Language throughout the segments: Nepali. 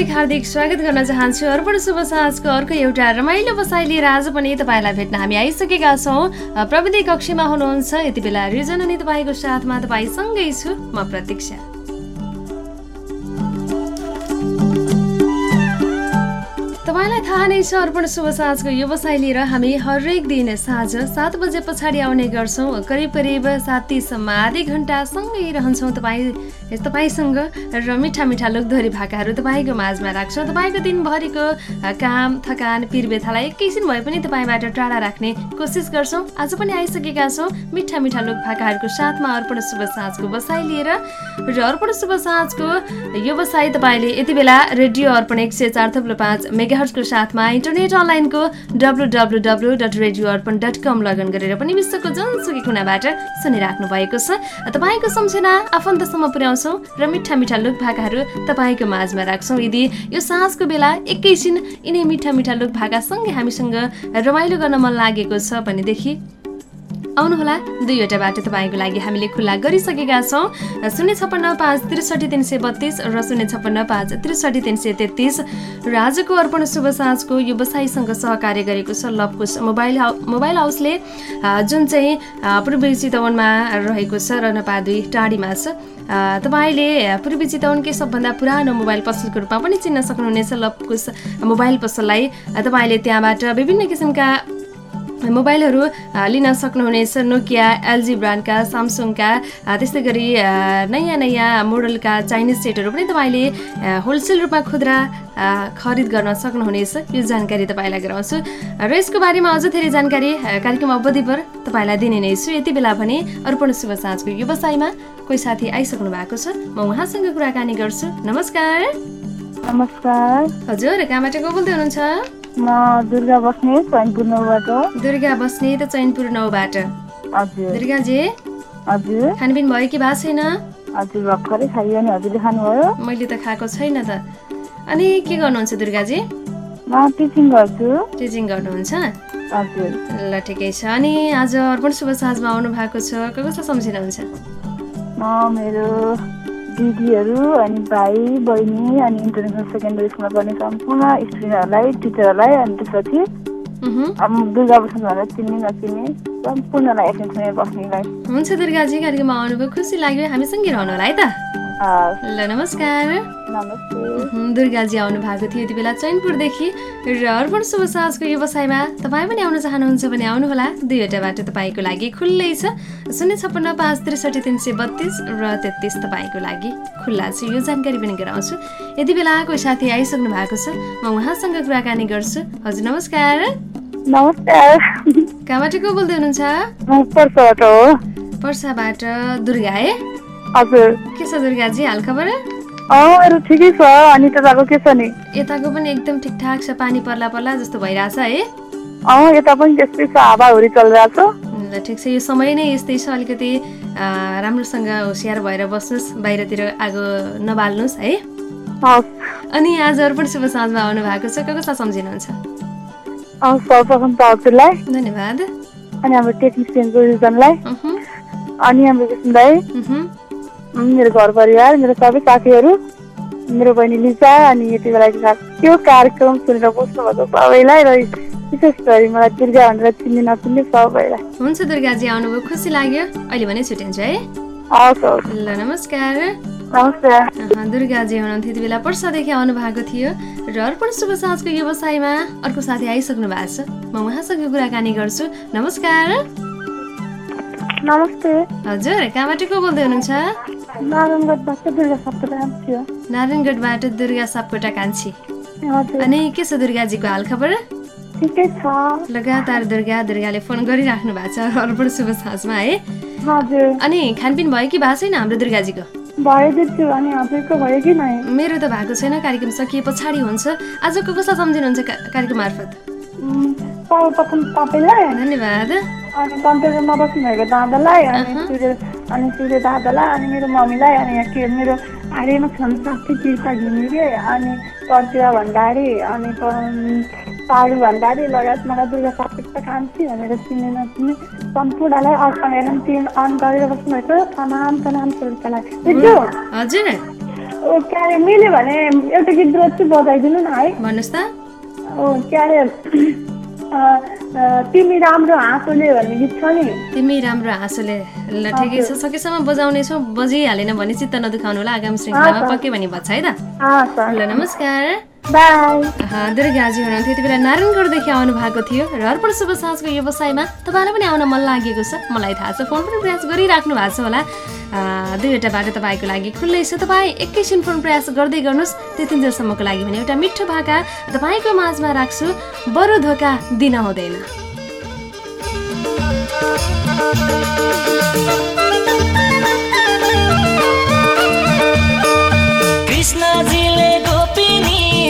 हार्दिक हार्दिक स्वागत गर्न चाहन्छु। अर्पण शुभ साँझको अर्को एउटा रमाइलो बसाइ लिएर आज पनि तपाईँलाई भेट्न हामी आइसकेका छौँ। प्रविधि कक्षमा हुनुहुन्छ। यति बेला रिजन अनि तपाईँको साथमा तपाईँसँगै छु। म प्रतीक्षा। थाहा नै छ अर्पण शुभ साँझको व्यवसाय लिएर हामी हरेक दिन साँझ सात बजे पछाडि आउने गर्छौँ। करिब करिब सात तिससम्म आधी घन्टा सँगै रहन्छौँ। तपाईँ तपाईँसँग र मिठा मिठा लोकधोरी भाकाहरू तपाईँको माझमा राख्छौँ। तपाईँको दिनभरिको काम थकान पिरबेथालाई एकैछिन भए पनि तपाईँबाट टाढा राख्ने कोसिस गर्छौँ। आज पनि आइसकेका छौँ मिठा मिठा लोक भाकाहरूको साथमा अर्पण शुभ साँझको बसाइ लिएर। र अर्पण शुभ साँझको व्यवसाय तपाईँले यति बेला रेडियो अर्पण एक सय चार थप्लो पाँच मेगा साथमा इन्टरनेट अनलाइनको W W radio Arpan com login गरेर पनि विश्वको जुनसुकै कुनाबाट सुनिराख्नु भएको छ। तपाईँको सम्झना आफन्तसम्म पुर्याउँछौँ र मिठा मिठा लुक भाकाहरू तपाईँको माझमा राख्छौँ। यदि यो साँझको बेला एकैछिन यिनै मिठा मिठा लुक भाकासँगै हामीसँग रमाइलो गर्न मन लागेको छ भनेदेखि आउनुहोला। दुईवटा बाटो तपाईँको लागि हामीले खुल्ला गरिसकेका छौँ। शून्य छप्पन्न पाँच त्रिसठी तिन सय बत्तिस र शून्य छप्पन्न पाँच त्रिसठी तिन सय तेत्तिस। र आजको अर्पण शुभ साँझको व्यवसायीसँग सहकार्य गरेको छ लभकुश मोबाइल हाउ मोबाइल हाउसले जुन चाहिँ पूर्वी चितवनमा रहेको छ र नपादुई टाढीमा छ तपाईँले पूर्वी चितवनकै सबभन्दा पुरानो मोबाइल पसलको रूपमा पनि चिन्न सक्नुहुनेछ लभकुश मोबाइल पसललाई। तपाईँले त्यहाँबाट विभिन्न किसिमका मोबाइलहरू लिन सक्नुहुनेछ नोकिया एलजी ब्रान्डका सामसुङका त्यस्तै गरी नयाँ नयाँ मोडलका चाइनिज सेटहरू पनि तपाईँले होलसेल रूपमा खुद्रा खरिद गर्न सक्नुहुनेछ। यो जानकारी तपाईँलाई गराउँछु। र यसको बारेमा अझ धेरै जानकारी कार्यक्रम अवधिभर तपाईँलाई दिने नै छु। यति बेला भने अर्पण शुभ साँझको व्यवसायमा कोही साथी आइसक्नु भएको छ। म उहाँसँग कुराकानी गर्छु। नमस्कार। नमस्कार। हजुर कहाँबाट को बोल्दै हुनुहुन्छ? म दुर्गा बस्ने चैनपुर नौबाट दुर्गा बस्ने त चैनपुर नौबाट। हजुर। दुर्गाजी हजुर। खानपिन भयो कि भएको छैन? हजुर भर्खरै खाइयो नि हजुरले खानुभयो? मैले त खाएको छैन त। अनि के गर्नुहुन्छ दुर्गाजी? म टिचिङ गर्छु। टिचिङ गर्नुहुन्छ? हजुर। ल ठिकै छ। अनि आज अर्पण शुभ साँझमा आउनु भएको छ कसलाई सम्झिनुहुन्छ? म मेरो दिदीहरू अनि भाइ बहिनी अनि इन्टरनेसनल सेकेन्डरी स्कुलमा पढ्ने सम्पूर्ण स्टुडेन्टहरूलाई टिचरहरूलाई अनि त्यसपछि दुर्गा चिन्ने नचिन्ने सम्पूर्णलाई एटेन्सनमा बस्नेलाई। हुन्छ दुर्गाजी कार्यक्रममा आउनुभयो। खुसी लाग्यो। हामीसँगै रहनु होला है त? ल नमस्कार। दुर्गाजी आउनु भएको थियो यति बेला चैनपुरदेखि र अर्पण शुभ साँझको व्यवसायमा तपाईँ पनि आउन चाहनुहुन्छ भने आउनुहोला। दुईवटा बाटो तपाईँको लागि खुल्लै छ। शून्य छप्पन्न पाँच त्रिसठी तिन सय बत्तिस र तेत्तिस तपाईँको लागि खुल्ला छ। यो जानकारी पनि गराउँछु। यति बेला कोही साथी आइसक्नु भएको छ। म उहाँसँग कुराकानी गर्छु। हजुर नमस्कार। नमस्कार। कहाँबाट को बोल्दै हुनुहुन्छ? पर्साबाट दुर्गा है हजुर। के छ दुर्गाजी हाल खबर? अरू ठिकै छ अनि तपाईँको के छ नि? यताको पनि एकदम ठिकठाक छ पानी पर्ला पर्ला जस्तो भइरहेछ है। अँ यता पनि त्यस्तै छ हावाहुरी चलिरहेछ। ल ठिक छ यो समय नै यस्तै छ अलिकति राम्रोसँग होसियार भएर बस्नुहोस् बाहिरतिर आगो नबाल्नुहोस् है। अनि आज अर्पण शुभ साँझमा आउनु भएको छ कसलाई सम्झिनुहुन्छ? सर्वप्रथम त हजुरलाई धन्यवाद। अनि हाम्रो टेक्निसियनको रिजनलाई अनि हाम्रो मेरो घर परिवार मेरो सबै साथीहरू मेरो बहिनी लिजा अनि यति बेला त्यो कार्यक्रम सुनेर बस्नुभएको सबैलाई र विशेष गरी मलाई दुर्गा भनेर चिन्ने नचिन्ने सबैलाई। हुन्छ दुर्गाजी आउनुभयो। खुसी लाग्यो। अहिले भने छुट्टिन्छ है। ल नमस्कार। दुर्गाजी हुनुहुन्थ्यो यति बेला। पर्सादेखि आउनु भएको थियो र अर्पण शुभ साँझको व्यवसायमा अर्को साथी आइसक्नु भएको छ। म उहाँसँग कुराकानी गर्छु। नमस्कार। नमस्ते। हजुर कहाँबाट को बोल्दै हुनुहुन्छ? नारायणगढबाट दुर्गा सापकोटा कान्छी अनि के छ दुर्गाजीको हाल खबर? लगातार दुर्गा दुर्गाले फोन गरिराख्नु भएको छ अर्पण शुभ साँझमा है? अनि खानपिन भयो कि भएको छैन हाम्रो दुर्गाजीको? मेरो त भएको छैन कार्यक्रम सकिए पछाडि हुन्छ। आजको कसलाई सम्झिनुहुन्छ कार्यक्रम मार्फत? धन्यवाद। अनि कम्प्युटरमा बस्नुभएको दादालाई अनि सूर्य अनि सूर्य दादालाई अनि मेरो मम्मीलाई अनि के मेरो हारेमा छन् साथी तिर्ता घिमिरे अनि कर्चिया भण्डारी अनि पाडु भण्डारी लगायत मलाई दुर्गा सापिक्ष कान्छी भनेर चिन्ने नचिन्ने सम्पूर्णलाई अर्पण हेर्नु तिन अन गरेर बस्नुभएको तमाम तमाम श्रोतालाई हजुर। ओ, के अरे मिल्यो भने एउटा गीत रोज चाहिँ बजाइदिनु न है। भन्नुहोस् त। ओ, के अरे अ, अ, तिमी राम्रो हाँसोले भन्ने गीत छ नि। तिमी राम्रो हाँसोले। ल ठिकै छ सकेसम्म बजाउनेछौ बजिहालेन भने चित्त नदुखाउनु होला। आगामी श्रृङ्खलामा पक्कै भने भन्छ है त। ल नमस्कार। दुर्गाजी हुनुहुन्थ्यो। यति बेला नारायणगढदेखि आउनु भएको थियो र अर्पण शुभ साँझको व्यवसायमा तपाईँलाई पनि आउन मन लागेको छ। मलाई थाहा छ फोन पनि प्रयास गरिराख्नु भएको छ होला। दुईवटा बाटो तपाईँको लागि खुल्लै छ। तपाईँ एकैछिन फोन प्रयास गर्दै गर्नुहोस्। त्यतिन्जेलसम्मको लागि भने एउटा मिठो भाका तपाईँको माझमा राख्छु। बरु धोका दिन हुँदैन कृष्णजीले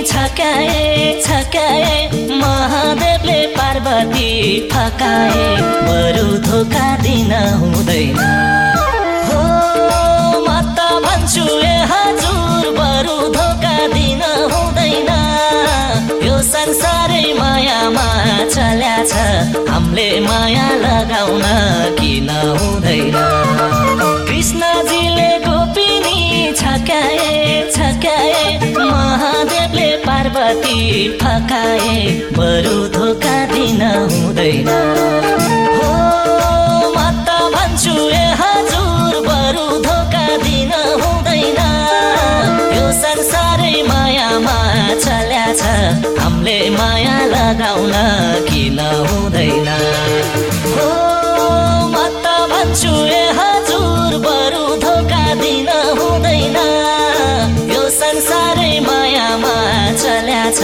छकाए छकाए महादेवले पार्वती फकाए बरु धोका दिन हुँदैन। हो म त भन्छु ए हजुर बरु धोका दिन हुँदैन। यो संसारै मायामा चल्या छ। हामीले माया लगाउन किन हुँदैन? पार्वती फकाए बरु धोका दिन हुँदैन। हो म त भन्छु ए हजुर बरु धोका दिन हुँदैन। यो संसारै मायामा चल्या छ हामीले माया लगाउन किन हुँदैन। हो म त भन्छु ए हजुर बरु धोका दिन हुँदैन। मायामा चल्या छ।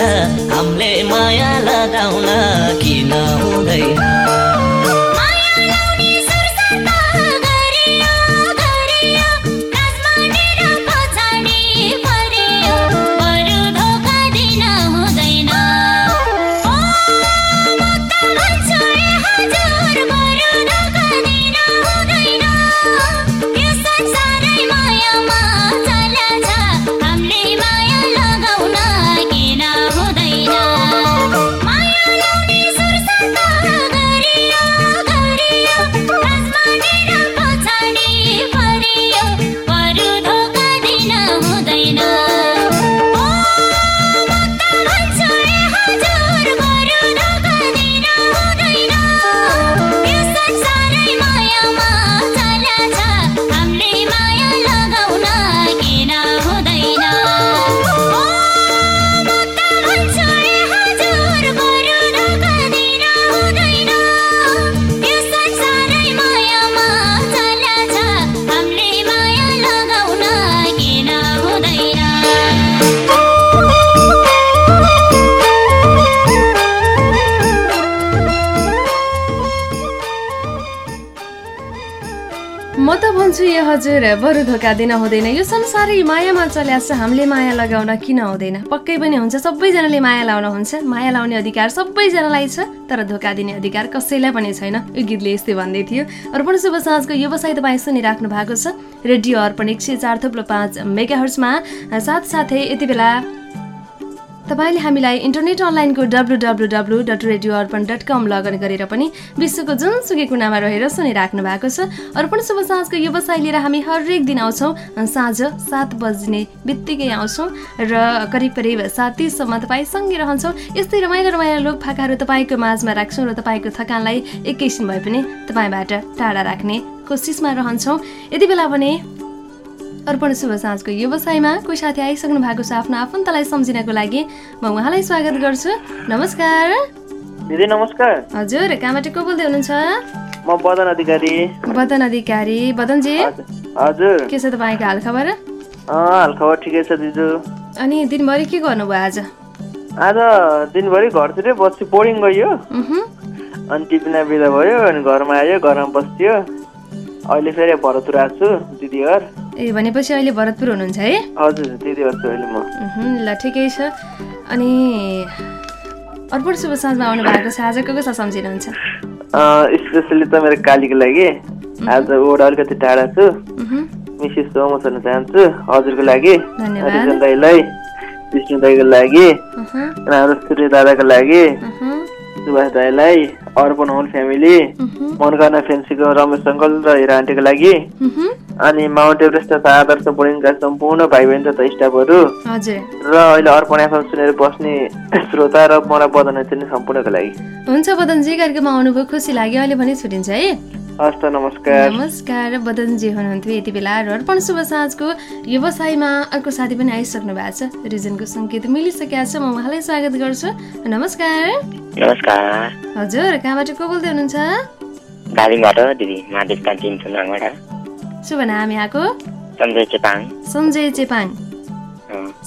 हामीले माया लगाउन किन हुँदैन? हजुर बरु धोका दिन हुँदैन। यो संसारै मायामा चल्या छ हामीले माया लगाउन किन हुँदैन? पक्कै पनि हुन्छ सबैजनाले माया लाउन हुन्छ माया लाउने अधिकार सबैजनालाई छ तर धोका दिने अधिकार कसैलाई पनि छैन। यो गीतले यस्तै भन्दै थियो। अर्पण शुभ साँझको व्यवसाय तपाईँ सुनिराख्नु भएको छ। रेडियो अर्पण एक सय चार थुप्रो पाँच मेगा साथसाथै यति बेला तपाईँले हामीलाई इन्टरनेट अनलाइनको W W W dot radio Arpan dot com login गरेर पनि विश्वको जुनसुकै कुनामा रहेर सुनिराख्नु भएको छ। अर्पण शुभ साँझको व्यवसाय लिएर हामी हरेक दिन आउँछौँ। साँझ सात बज्ने बित्तिकै आउँछौँ र करिब करिब सात तिससम्म तपाईँसँगै रहन्छौँ। यस्तै रमाइलो रमाइलो लोक फाकाहरू तपाईँको माझमा राख्छौँ र तपाईँको थकानलाई एकैछिन भए पनि तपाईँबाट टाढा राख्ने कोसिसमा रहन्छौँ। यति बेला भने अर्पण शुभ साँझको व्यवसायमा कोही साथी आइसक्नु भएको छ आफ्नो आफन्तलाई सम्झिनको लागि म उहाँलाई स्वागत गर्छु। नमस्कार। दिदी नमस्कार। हजुर कहाँबाट को बोल्दै हुनुहुन्छ? म बदन अधिकारी। बदन अधिकारी। बदनजी हजुर हजुर। के छ तपाईँको हालखबर? हालखबर ठिकै छ दिजु। अनि दिनभरि के गर्नुभयो आज? आज दिनभरि घरतिरै बस्छु बोर्डिङ गयो। अनि टिपिना बिदा भयो अनि घरमा आयो घरमा बस्थ्यो अहिले फेरि भरतपुर आएको छु दिदीहर। ए भनेपछि अहिले भरतपुर हुनुहुन्छ है? हजुर अहिले म। ल ठिकै छ। अनि अर्पण शुभ साँझमा आउनु भएको छ आज को कसलाई सम्झिनुहुन्छ? स्पेसली त मेरो कालीको लागि। आज ओड अलिकति टाढा छु। मिसिस सोमो सोध्न चाहन्छु हजुरको लागि। रिजन दाईलाई विष्णु दाईको लागि। हाम्रो सूर्य दादाको लागि। सुभाष दाईलाई अर्पण होल फ्यामिली। मनोकामना फेन्सीको रमेश अङ्कल र हिरा आन्टीको लागि। अनि माउन्ट एभरेस्ट तथा आदर्श बोर्डिङका सम्पूर्ण भाइ बहिनी तथा स्टाफहरू हजुर। र अहिले अर्पण एफएम सुनेर बस्ने श्रोता र मलाई बदन चिन्ने सम्पूर्णको लागि। हुन्छ बदनजी कार्यक्रममा आउनुभयो खुसी लाग्यो अहिले भने छुट्टिन्छ है। हस् त नमस्कार। नमस्कार बदनजी हुनुहुन्थ्यो यति बेला र अर्पण शुभ साँझको व्यवसायमा अर्को साथी पनि आइसक्नु भएको छ। रिजनको सङ्केत मिलिसकेको छ म उहाँलाई स्वागत गर्छु। नमस्कार। नमस्कार। हजुर कहाँबाट को बोल्दै हुनुहुन्छ? दार्जिलिङबाट दिदी। महादेव सुनाङबाट शुभ नाम यहाँको। सञ्जय चेपाङ। सञ्जय चेपाङ।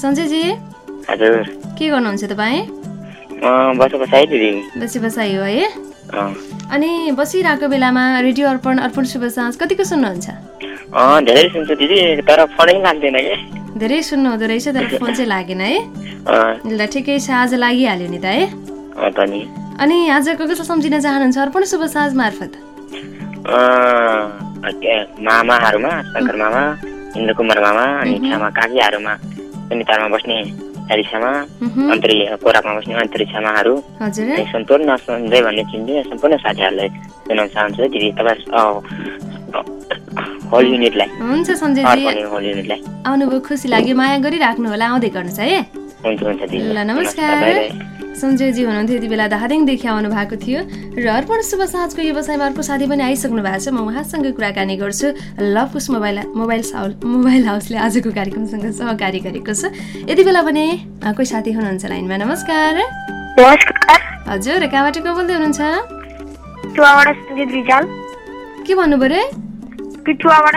सञ्जयजी हजुर। के गर्नुहुन्छ तपाईँ? बसो बसाइ हो है। अनि बसिरहेको बेलामा रेडियो अर्पण अर्पण शुभ साँझ कतिको सुन्नुहुन्छ? धेरै सुन्छु दिदी तर फोनै लाग्दैन कि? धेरै सुन्नु हुँदो रहेछ तर फोन चाहिँ लागेन है। ल ठिकै छ आज लागिहाल्यो नि त है। अनि आजको कसलाई सम्झिन चाहनुहुन्छ अर्पण शुभ साँझ मार्फत? मामाहरूमा शङ्कर मामा इन्द्र कुमार मामा अनि छ्यामा काकीहरूमा सुनितारमा बस्ने मह्म, अन्तरी कोराकमा बस्ने अन्तरिक्षमाहरू हजुर। अनि सम्पूर्ण सञ्जय भन्ने चिन्ने सम्पूर्ण साथीहरूलाई सुनाउन चाहन्छु। दिदी तपाईँ अँ, होल युनिटलाई। हुन्छ सञ्जयजी होल युनिटलाई। आउनुभयो खुसी लाग्यो। माया गरिराख्नु होला। आउँदै गर्नुहोस् है। हुन्छ हुन्छ दिदी। ल नमस्कार। सञ्जयजी हुनुहुन्थ्यो यति बेला धादिङदेखि आउनु भएको थियो र अर्पण शुभ साँझको व्यवसायमा अर्को साथी पनि आइसक्नु भएको छ। म उहाँसँग कुराकानी गर्छु। Lavkush mobile mobile house mobile हाउसले आजको कार्यक्रमसँग सहकारी गरेको छ। यति बेला भने कोही साथी हुनुहुन्छ लाइनमा। नमस्कार। हजुर कहाँबाट को बोल्दै हुनुहुन्छ? के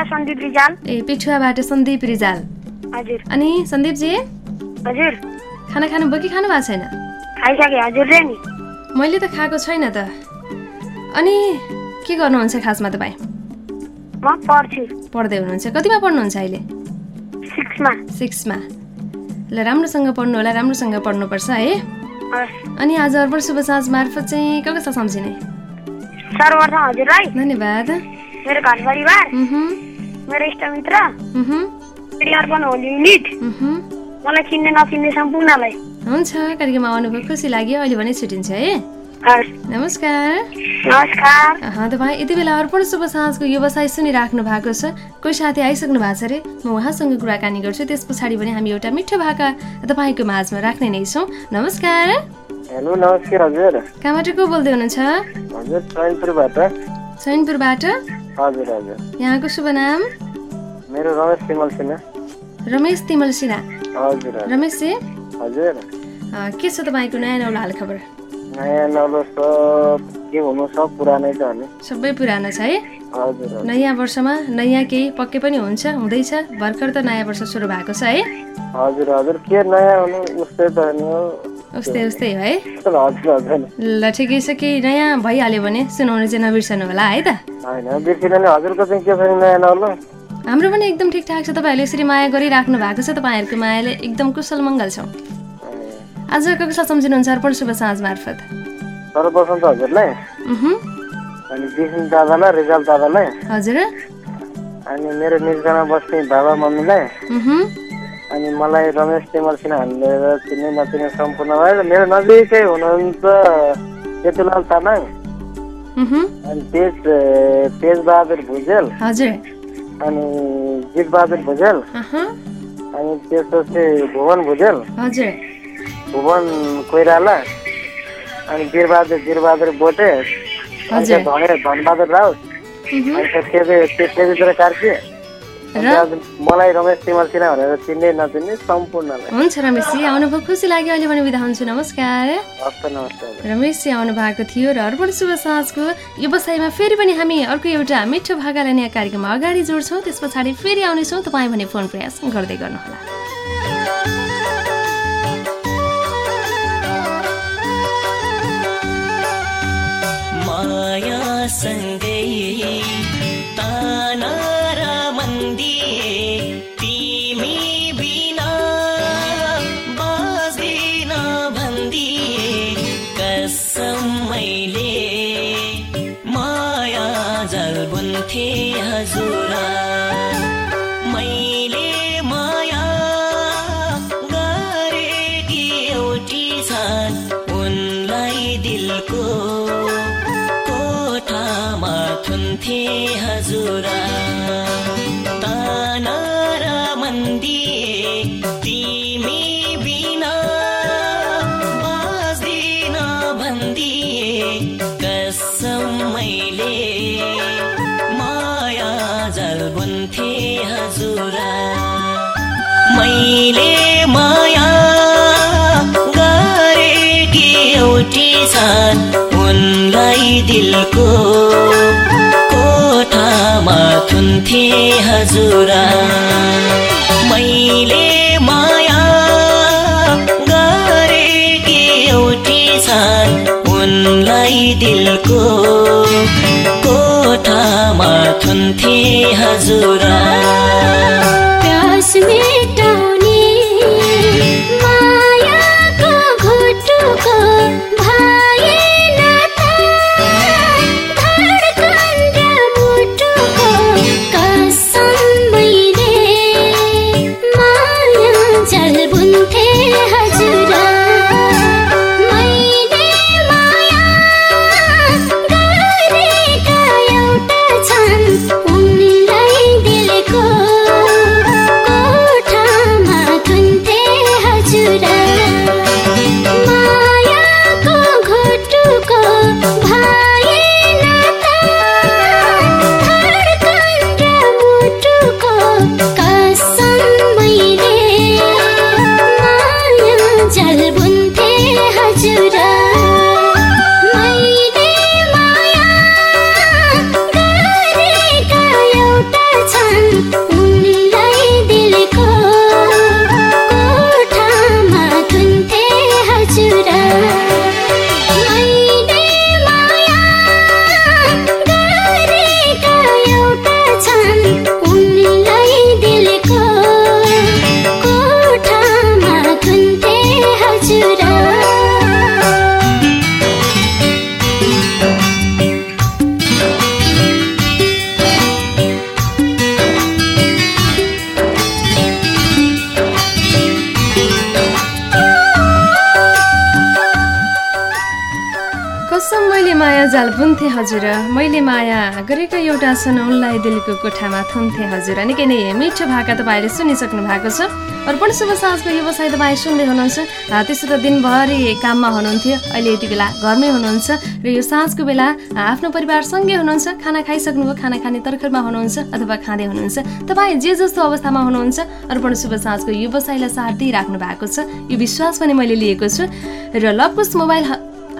सन्दीप रिजाल। ए पिठुवाबाट सन्दीप रिजाल। अनि सन्दीपजी हजुर। खाना खानुभयो कि खानु भएको छैन? खाइसकेँ हजुरले नि। मैले त खाएको छैन त। अनि के गर्नुहुन्छ खासमा तपाईँ? म पढ्छु। पढ्दै हुनुहुन्छ। कतिमा पढ्नुहुन्छ अहिले? सिक्समा। सिक्समा। ल राम्रोसँग पढ्नु होला राम्रोसँग पढ्नुपर्छ है। अनि आज अर्पण शुभ साँझ मार्फत चाहिँ कसलाई सम्झिने? सर्वप्रथम हजुरलाई धन्यवाद। मेरो घर परिवार। मेरो इष्टमित्र। Arpan whole unit. मलाई चिन्ने नचिन्ने सम्पूर्णलाई। हुन्छ कार्यक्रममा आउनुभयो खुसी लाग्यो अहिले भने छुट्टिन्छ है? नमस्कार। नमस्कार। तपाईँ यति बेला अर्पण शुभ साँझको व्यवसाय सुनिराख्नु भएको छ। कोही साथी आइसक्नु भएको छ अरे म उहाँसँग कुराकानी गर्छु। त्यस पछाडि पनि हामी एउटा मिठो भाका तपाईँको माझमा राख्ने नै छौँ। नमस्कार। हेलो नमस्कार हजुर। कहाँबाट को बोल्दै हुनुहुन्छ? हजुर चैनपुरबाट चैनपुरबाट हजुर हजुर। यहाँको शुभ नाम? मेरो रमेश तिमल सिन्हा। रमेश तिमल सिन्हा। हजुर हजुर। रमेशजी हजुर। के छ तपाईँको नयाँ नौलो हाल खबर नयाँ नौलो सब के हुनु सब पुरानै छ भने सबै पुरानो छ है? नयाँ वर्षमा नयाँ केही पक्कै पनि हुन्छ हुँदैछ। भर्खर त नयाँ वर्ष सुरु भएको छ है? हजुर हजुर। के नयाँ हुनु उस्तै त नि उस्तै उस्तै हो ल ठिकै छ। केही नयाँ भइहाल्यो भने सुनाउनु चाहिँ नबिर्सनु होला है त। होइन बिर्सिन नि हजुरको चाहिँ के छ नि नयाँ नौलो? हाम्रो पनि एकदम ठिकठाक छ। तपाईँहरूले यसरी माया गरिराख्नु भएको छ। तपाईँहरूको मायाले एकदम कुशल मङ्गल छौँ। आज कसलाई सम्झिनुहुन्छ अर्पण शुभ साँझ मार्फत। सर्वप्रथम त हजुरलाई। उहुँ, अनि विष्णु दादालाई रिजाल दादालाई। हजुर। अनि मेरो निर्जनमा बस्ने बाबा मम्मीलाई। अनि मलाई रमेश तिमल सिन्हा हालेर चिन्ने नचिन्ने सम्पूर्णलाई मेरो नजिकै हुनुहुन्छ केतुलाल तामाङ। अनि तेज तेजबहादुर भुजेल। हजुर। अनि जितबहादुर भुजेल अनि त्यसपछि भुवन भुजेल भुवन कोइराला। अनि वीरबहादुर वीरबहादुर बोटे। धनबहादुर राउत। अनि कार्की। मलाई रमेश तिमल सिन्हा भनेर चिन्ने नचिन्ने सम्पूर्णलाई। हुन्छ रमेशजी आउनुभयो खुसी लाग्यो अहिले भने बिदा हुन्छु नमस्कार। रमेशजी आउनु भएको थियो र अर्पण शुभ साँझको व्यवसायमा फेरि पनि हामी अर्को एउटा मिठो भागा लिने कार्यक्रममा अगाडि जोड्छौँ। त्यस पछाडि फेरि आउनेछौँ। तपाईँ भने फोन प्रयास गर्दै गर्नुहोला। माया सँगै उनलाई दिलको कोठामा थुन्थे हजुर। मैले माया गरेकी एउटी छन् उनलाई दिलको कोठामा थुन्थे हजुर। बुन्थे हजुर। मैले माया गरेका एउटा छन् उनलाई दिलको कोठामा थुन्थे हजुर। निकै नै मिठो भाका तपाईँले सुनिसक्नु भएको छ। अर्पण शुभ साँझको व्यवसाय तपाईँ सुन्दै हुनुहुन्छ। त्यसो त दिनभरि काममा हुनुहुन्थ्यो। अहिले यति बेला घरमै हुनुहुन्छ। र यो साँझको बेला आफ्नो परिवारसँगै हुनुहुन्छ। खाना खाइसक्नुभयो। खाना खाने तर्खरमा हुनुहुन्छ अथवा खाँदै हुनुहुन्छ। तपाईँ जे जस्तो अवस्थामा हुनुहुन्छ अर्पण शुभ साँझको व्यवसायलाई साथ दिइराख्नु भएको छ। यो विश्वास पनि मैले लिएको छु। र लभकुश मोबाइल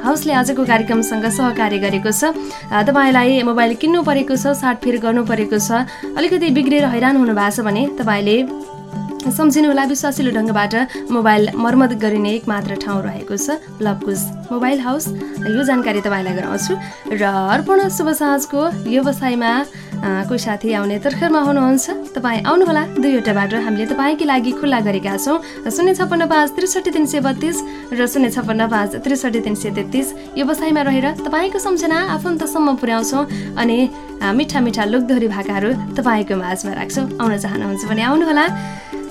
हाउसले आजको कार्यक्रमसँग सहकार्य गरेको छ। तपाईँलाई मोबाइल किन्नु परेको छ साटफेर गर्नु परेको छ। अलिकति बिग्रेर हैरान हुनु भएको छ भने तपाईँले सम्झिनुहोला विश्वासिलो ढङ्गबाट मोबाइल मर्मत गरिने एक मात्र ठाउँ रहेको छ लभकुश मोबाइल हाउस। यो जानकारी तपाईँलाई गराउँछु र अर्पण शुभ साँझको व्यवसायमा कोही साथी आउने तर्खरमा हुनुहुन्छ। तपाईँ आउनुहोला दुईवटा बाटो हामीले तपाईँकै लागि खुल्ला गरेका छौँ। शून्य छप्पन्न पाँच त्रिसठी तिन सय बत्तिस र शून्य छप्पन्न पाँच त्रिसठी तिन सय तेत्तिस। व्यवसायमा रहेर तपाईँको सम्झना आफन्तसम्म पुर्याउँछौँ अनि मिठा मिठा लोकदोहोरी भाकाहरू तपाईँको माझमा राख्छौँ। आउन चाहनुहुन्छ भने आउनुहोला।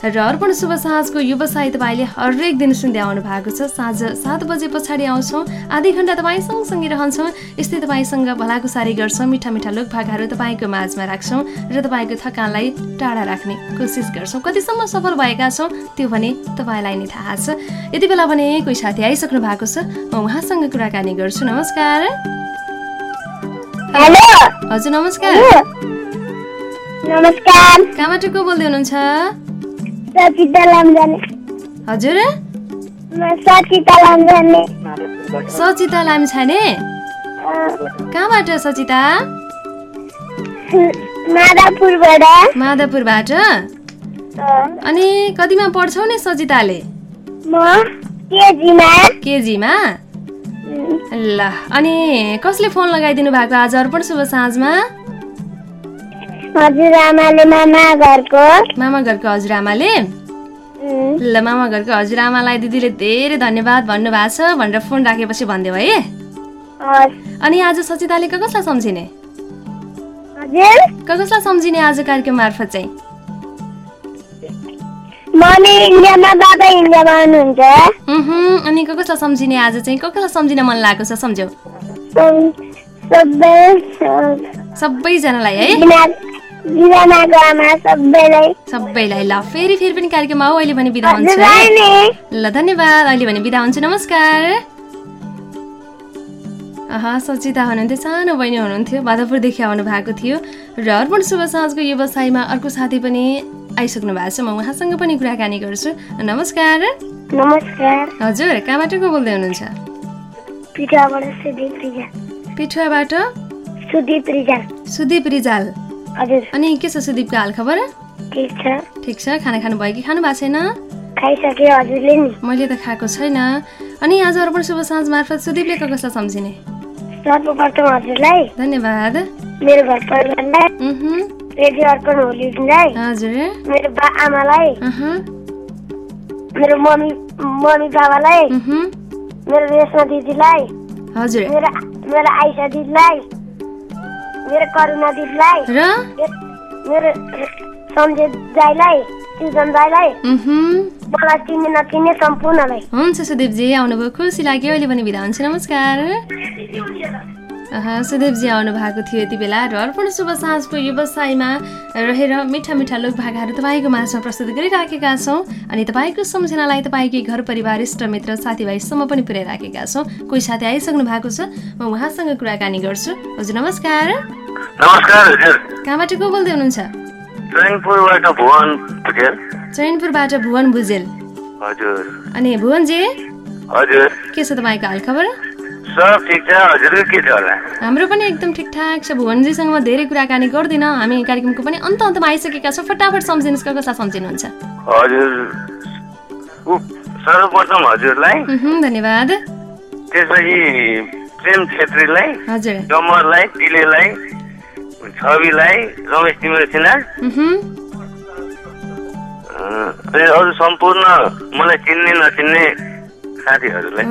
र अर्पण शुभ साँझको व्यवसाय तपाईँले हरेक दिन सुन्दै आउनु भएको छ। साँझ सात बजे पछाडि आउँछौँ। आधी घन्टा तपाईँ सँगसँगै रहन्छौँ। यस्तै तपाईँसँग भलाकुसारी गर्छौँ। मिठा मिठा लोक भाकाहरू तपाईँको माझमा राख्छौँ र तपाईँको थकानलाई टाढा राख्ने कोसिस गर्छौँ। कतिसम्म सफल भएका छौँ त्यो भने तपाईँलाई नै थाहा छ। यति बेला भने कोही साथी आइसक्नु भएको छ। म उहाँसँग कुराकानी गर्छु। नमस्कार। हजुर नमस्कार। नमस्कार। कहाँबाट को बोल्दै हुनुहुन्छ? हजुर? म सचिता सचिता लामिछाने कहाँबाट सचिता? माधवपुरबाट अनि कतिमा पढ्छौ नि केजीमा। केजीमा? ल अनि कसले फोन लगाइदिनु भएको? आज अर्पण शुभ साँझमा? हजुरआमाले मामा घरको मामा घरको हजुरआमाले ल मामा घरको हजुरआमालाई दिदीले धेरै धन्यवाद भन्नुभएको छ भनेर फोन राखेपछि भनिदियो है। अनि आज सचिताले क कसलाई सम्झिने? क कसलाई सम्झिने आज कार्यक्रम मार्फत चाहिँ? मम्मी इन्डियामा बाबा इन्डियामा हुनुहुन्छ उहुँ, अनि क कसलाई सम्झिने आज चाहिँ? क कसलाई सम्झिन मन लागेको छ सम्झ्यौ। सबै सबै। सबैजनालाई है? सबैलाई। ल फेरि फेरि पनि कार्यक्रममा आऊ अहिले भने बिदा हुन्छ। ल धन्यवाद। अहिले भने बिदा हुन्छ। नमस्कार। अह सचिता हुनुहुन्थ्यो सानो बहिनी हुनुहुन्थ्यो। बाधापुरदेखि आउनु भएको थियो। र अर्पण शुभ साँझको व्यवसायमा अर्को साथी पनि आइसक्नु भएको छ। म उहाँसँग पनि कुराकानी गर्छु। नमस्कार। नमस्कार। हजुर कहाँबाट को बोल्दै हुनुहुन्छ? पिठुवाबाट सुदीप रिजाल। सुदीप रिजाल। अनि के छ सुदीपको हालखबर ठिक छ। ठिक छ खाना खानु भयो कि? खानु भएको छैन? मैले त खाएको छैन। अनि आज अर्पण शुभ साँझ मार्फत सुदीपले कसलाई सम्झिने? धन्यवाद। मेरो घर परिवारलाई उहुँ, रेडियो अर्पण होलिडीलाई हजुर। मेरो बा आमालाई अहँ, मेरो मम्मी मम्मी बाबालाई उहुँ, मेरो रेशमा दिदीलाई हजुर। मेरो मेरो आइसा दिदीलाई मेरो करुणा दिदीलाई र? मेरो सञ्जय दाईलाई सृजन दाईलाई मलाई चिन्ने नचिन्ने सम्पूर्णलाई। हुन्छ सुदीपजी आउनुभयो। खुसी लाग्यो। अहिले पनि बिदा हुन्छ। नमस्कार। सुदेवजी आउनु भएको थियो यति बेला र अर्पण शुभ साँझको व्यवसायमा रहेर मिठा मिठा लोक भाकाहरू तपाईँको माझमा प्रस्तुत गरिराखेका छौँ अनि तपाईँको सम्झनालाई तपाईँकै घर परिवार इष्टमित्र साथीभाइसम्म पनि पुर्याइराखेका छौँ। कोही साथी आइसक्नु भएको छ म उहाँसँग कुराकानी गर्छु। हजुर नमस्कार। नमस्कार कहाँबाट को बोल्दै हुनुहुन्छ? चैनपुरबाट भुवन भुजेल हजुर। अनि भुवनजी? हजुर। के छ तपाईँको हालखबर? सब ठिक छ हजुरको के छ होला? हाम्रो पनि एकदम ठिकठाक छ। भुवनजीसँग म धेरै कुराकानी गर्दिनँ। हामी कार्यक्रमको पनि अन्त अन्तमा आइसकेका छौँ। फटाफट सम्झिनुहोस् कसलाई सम्झिनुहुन्छ? हजुर। सर्वप्रथम हजुरलाई धन्यवाद। त्यसपछि प्रेम छेत्रीलाई हजुर। डमरलाई तिलेलाई छविलाई रमेश तिम्रो सिन्हा अरू सम्पूर्ण मलाई चिन्ने नचिन्ने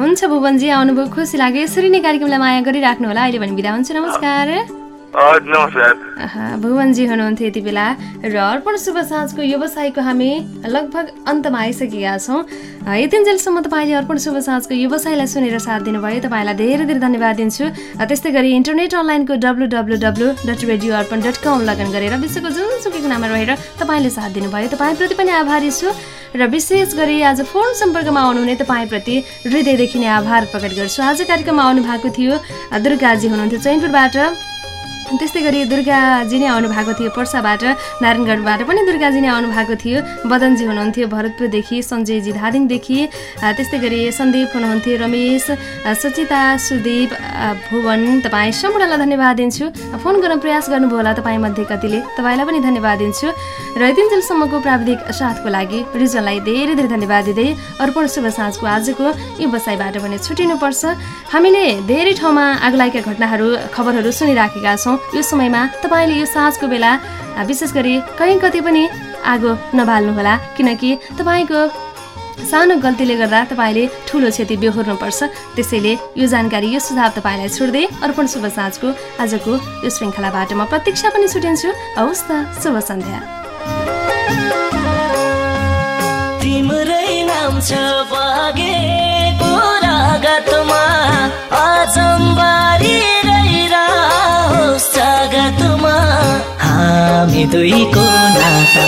हुन्छ भुवनजी आउनुभयो खुसी लाग्यो। यसरी नै कार्यक्रमलाई माया गरिराख्नु होला अहिले भने बिदा हुन्छ। नमस्कार। भुवनजी हुनुहुन्थ्यो यति बेला। र अर्पण शुभ साँझको व्यवसायको हामी लगभग अन्तमा आइसकेका छौँ। यतिन्जेलसम्म तपाईँले अर्पण शुभ साँझको व्यवसायलाई सुनेर साथ दिनुभयो। तपाईँलाई धेरै धेरै धन्यवाद दिन्छु। त्यस्तै गरी इन्टरनेट अनलाइनको W W W dot radio Arpan dot com login गरेर विश्वको जुनसुकै कुनामा रहेर तपाईँले साथ दिनुभयो। तपाईँप्रति पनि आभारी छु। र विशेष गरी आज फोन सम्पर्कमा आउनुहुने तपाईँप्रति हृदयदेखि नै आभार प्रकट गर्छु। आज कार्यक्रममा आउनु भएको थियो दुर्गाजी हुनुहुन्थ्यो चैनपुरबाट। त्यस्तै गरी दुर्गाजी नै आउनु भएको थियो पर्साबाट नारायणगढबाट पनि दुर्गाजी नै आउनु भएको थियो। बदनजी हुनुहुन्थ्यो भरतपुरदेखि सञ्जयजी धादिङदेखि। त्यस्तै गरी सन्दीप हुनुहुन्थ्यो रमेश सचिता सुदीप भुवन। तपाईँ सम्पूर्णलाई धन्यवाद दिन्छु। फोन गर्न प्रयास गर्नुभयो होला तपाईँमध्ये कतिले। तपाईँलाई पनि धन्यवाद दिन्छु। र यतिन्जेलसम्मको प्राविधिक साथको लागि रिजनलाई धेरै धेरै धन्यवाद दिँदै अर्पण शुभ साँझको आजको यो बसाइबाट भने छुटिनुपर्छ। हामीले धेरै ठाउँमा आगलागीका घटनाहरू खबरहरू सुनिराखेका छौँ। यो समयमा तपाईँले यो साँझको बेला विशेष गरी कहीँ कतै पनि आगो नबाल्नुहोला किनकि तपाईँको सानो गल्तीले गर्दा तपाईँले ठुलो क्षति बेहोर्नुपर्छ। त्यसैले यो जानकारी यो सुझाव तपाईँलाई छुट्दै अर्पण शुभ साँझको आजको यो श्रृङ्खलाबाट म प्रतीक्षा पनि छुटिन्छु। हवस् त शुभ सन्ध्या। तिम्रै नाम छ हामी दुईको नाता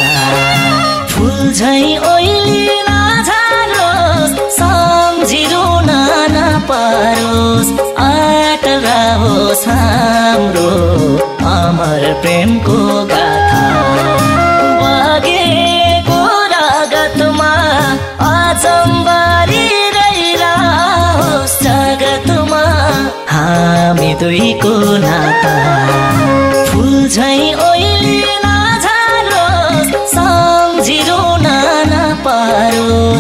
फुल झै ओइलिन झारोस् सम्झिरुन नपरोस् आटलाओस् हाम्रो अमर प्रेमको गाथा। बगेको रगतमा अचम्बारी रहिरहोस् जगतमा हामी दुईको नाता फुल झै ओइलिन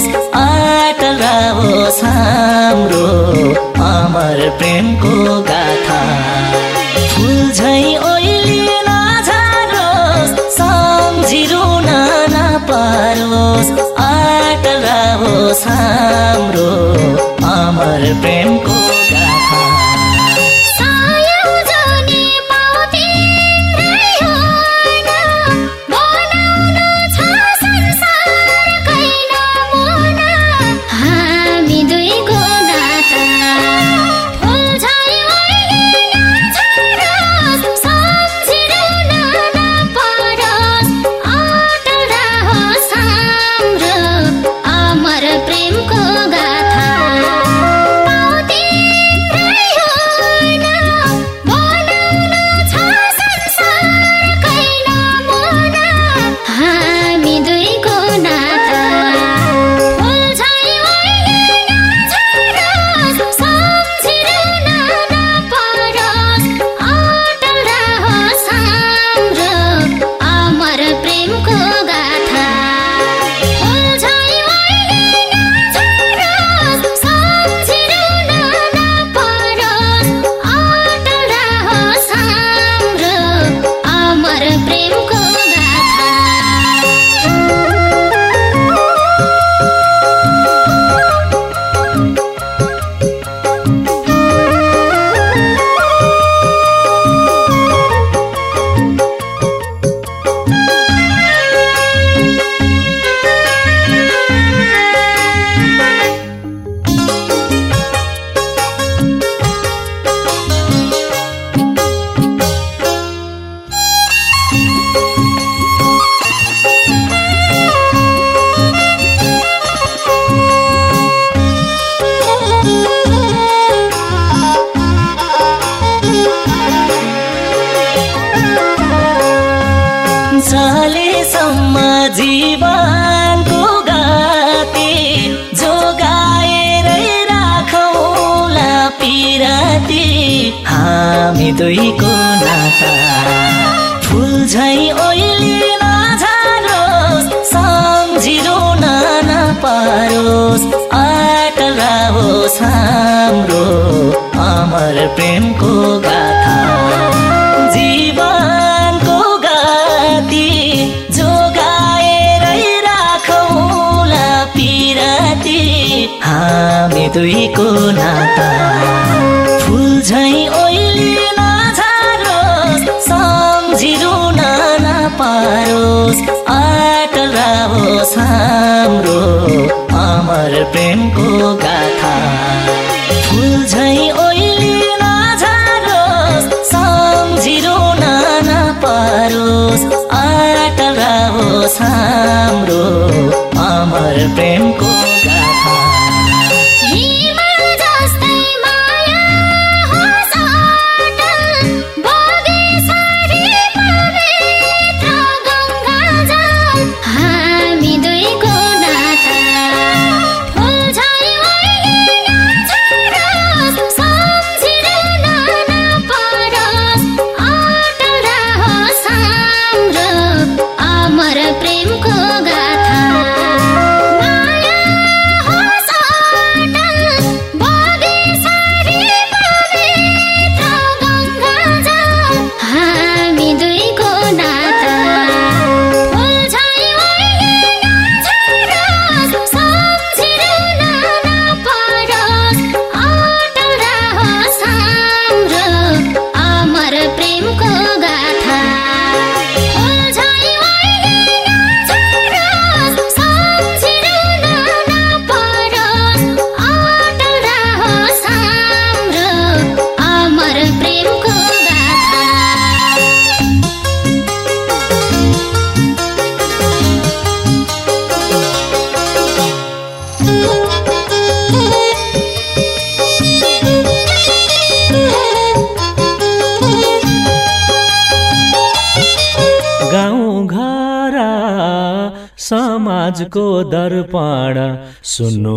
नपरोस् आटलाओस् हाम्रो अमर प्रेमको गाथा। फुल झै ओइलिन झारोस् सम्झिरुन नपरोस् आटलाओस् हाम्रो चलेसम्म जीवनको गति जोगाएरै राखौला पिराती हामी दुईको नाता। फुल झै ओइलिन झारोस् सम्झिरो नाना पारोस् अटल रहोस् हाम्रो अमर प्रेमको गाथा दुईको नाता। फुल झै ओइलिन झारोस् सम्झिरो नाना पारोस् रहोस् हाम्रो अमर प्रेमको गाथा। फुल झै ओइलिन झारोस् सम्झिरो नाना पारोस् अटल रहोस् हाम्रो अमर प्रेमको सुन्नु